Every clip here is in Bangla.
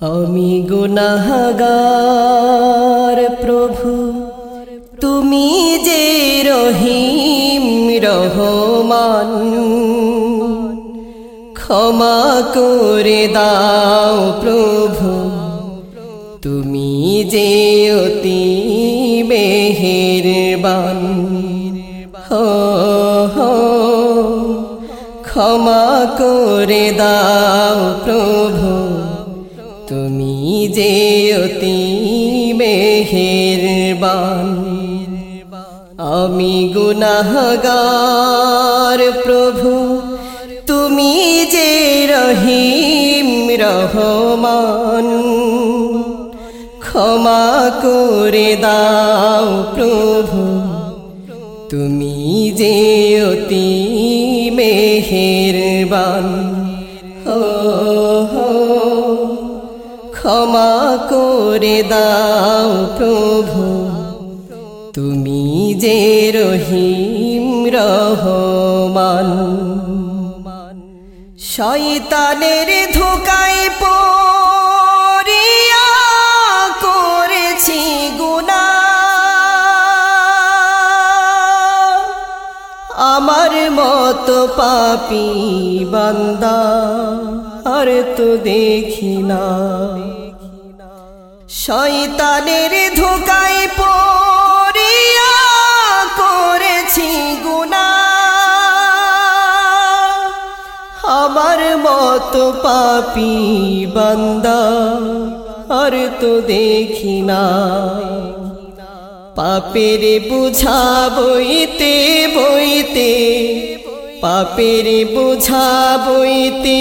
আমি গুনাহগার প্রভু। তুমি যে রহিম রহমান ক্ষমা করে দাও প্রভু। তুমি যে অতি মেহেরবান। ক্ষমা করে দাও প্রভু। তুমি যে অতি মেহেরবান, আমি গুনাহগার প্রভু। তুমি যে রহিম রহমান, ক্ষমা করে দাও প্রভু। তুমি যে অতি মেহেরবান, ও ক্ষমা করে দাও প্রভু। তুমি যে রহিম রহমান। শয়তানের ধোকায় পড়িয়া করেছি গুনা আমার মতো পাপি বান্দা, আর তো দেখি না। শয়তানের ধোকায় পড়িয়া করেছি গুনা আমার মতো পাপি বান্দা, আর তো দেখি না পাপের বুঝা বইতে বইতে, পাপের বুঝা বইতে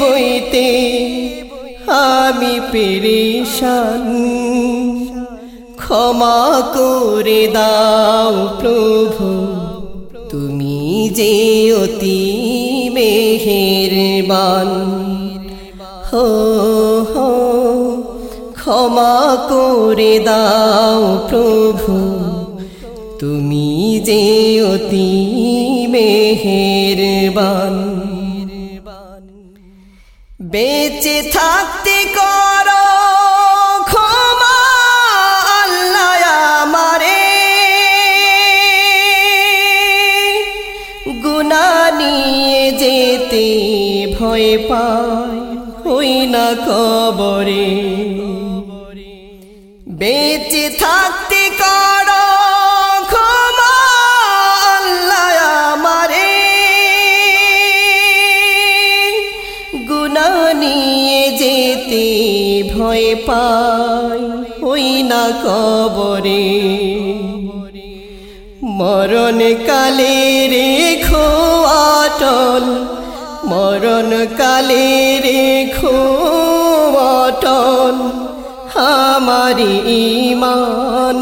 বইতে আমি পেরেশান। ক্ষমা করে দাও প্রভু। তুমি যে অতি মেহেরবান। হো হো, ক্ষমা করে দাও প্রভু। তুমি যে অতি মেহেরবান। বেঁচে থাকতে কর, ক্ষমা আল্লাহ আমারে। যেতে ভয় পায়, হই না কবরে। বেঁচে থাকতে কর পাই ওই না কবরে। মরণ কালে রেখো আটল মরণ কালে রেখো অটল, আমারি ইমান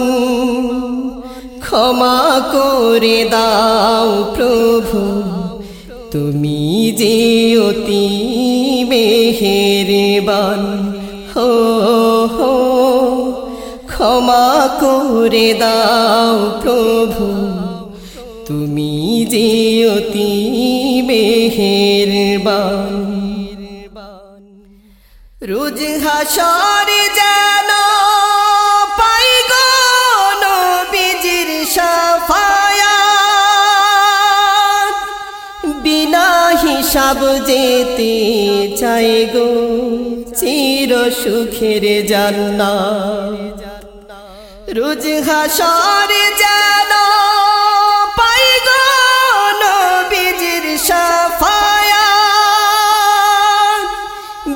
ক্ষমা করে দাও প্রভু, তুমি যে অতি করে দাও প্রভু। তুমি যে অতি মেহেরবান। রোজ হাসরে যেন পাই গো নবীজির সাফায়াত। বিনা হিসাব যেতে চাই গো চির সুখের জান্না রোজ হাসরে যেন পাই গো নবীজির সাফায়াত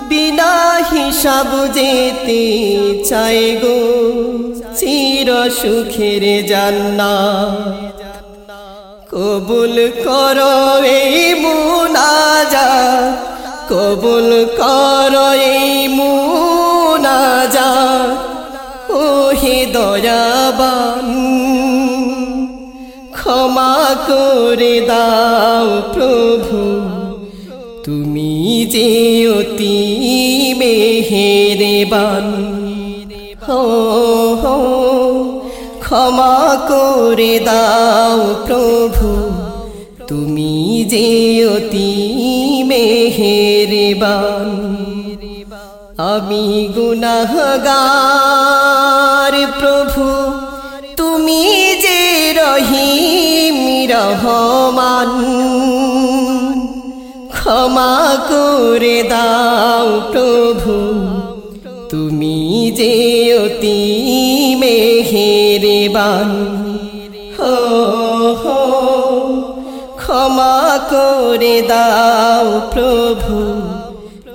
বিনা হিসাব যেতে চাই গো, চির সুখের জান্না কবুল কর এই মুনাজা কবুল কর এই মুনাজা ওহে দয়াবান, ক্ষমা করে দাও প্রভু। তুমি যে অতি মেহেরবান, হো হো, ক্ষমা করে দাও প্রভু। তুমি যে অতি মেহেরবান, আমি গুনাহগার। প্রভু, তুমি যে রহিম, রহমান। ক্ষমা করে দাও প্রভু, তুমি যে অতি মেহেরবান। হো হো, ক্ষমা করে দাও প্রভু,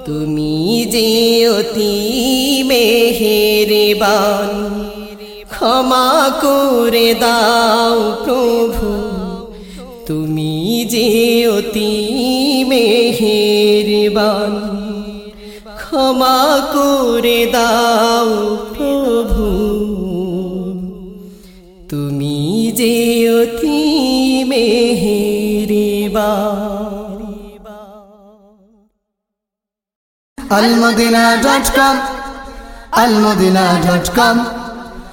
তুমি যে অতি মেহেরবান। ক্ষমা করে দাও প্রভু। তুমি যে অতি মেহেরবান, ক্ষমা করে দাও প্রভু। তুমি যে অতি almadina.com almadina.com